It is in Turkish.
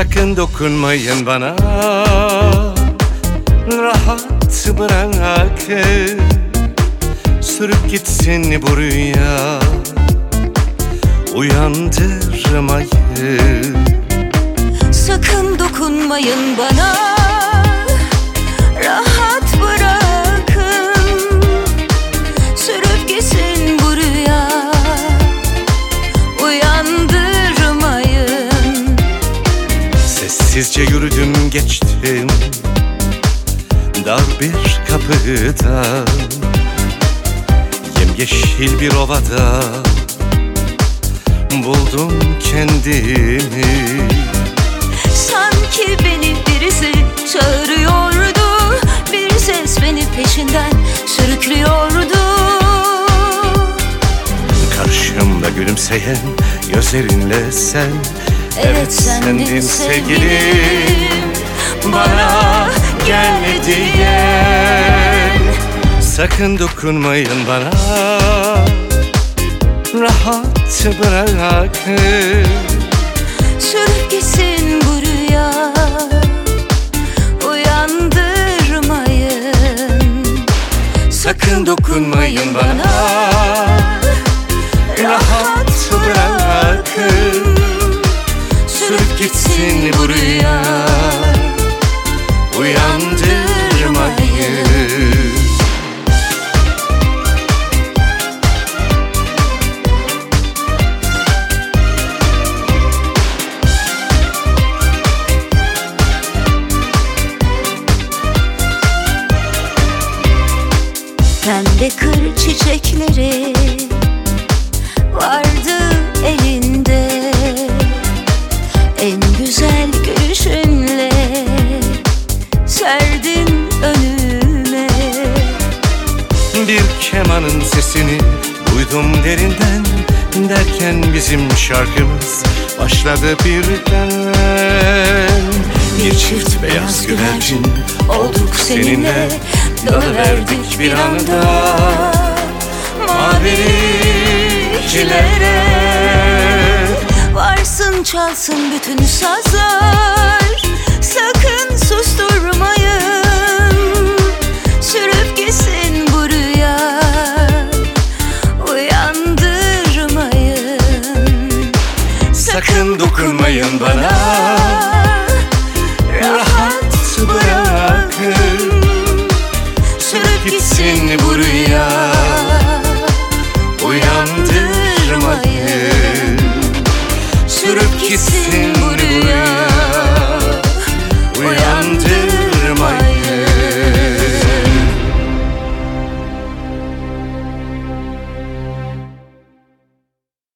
Sakın dokunmayın bana. Rahat bırakın Sürüp gitsin bu rüya. Uyandırmayın. Sakın dokunmayın bana geçtim Dar bir kapıda Yemyeşil bir ovada Buldum kendimi Sanki beni birisi çağırıyordu. Bir ses beni peşinden sürüklüyordu. Karşımda gülümseyen gözlerinle sen. Evet sendin sevgilim Bana gel diyen. Sakın dokunmayın bana. Rahat bırakın Sürüp gitsin bu rüya. Uyandırmayın. Sakın dokunmayın bana. Rahat bırakın Pembe kır çiçekleri vardı elinde. En güzel gülüşünle serdin önüme. Bir kemanın sesini duydum derinden Derken bizim şarkımız başladı birden. Bir çift beyaz güvercin olduk seninle Dönüverdik bir anda. mavilicilere Varsın çalsın bütün sazlar. Sakın susturmayın. Sürüp gitsin bu rüya. Uyandırmayın. Sakın dokunmayın bana değilsin bu rüya. Uyandırmadın Sürüp gitsin bu rüya.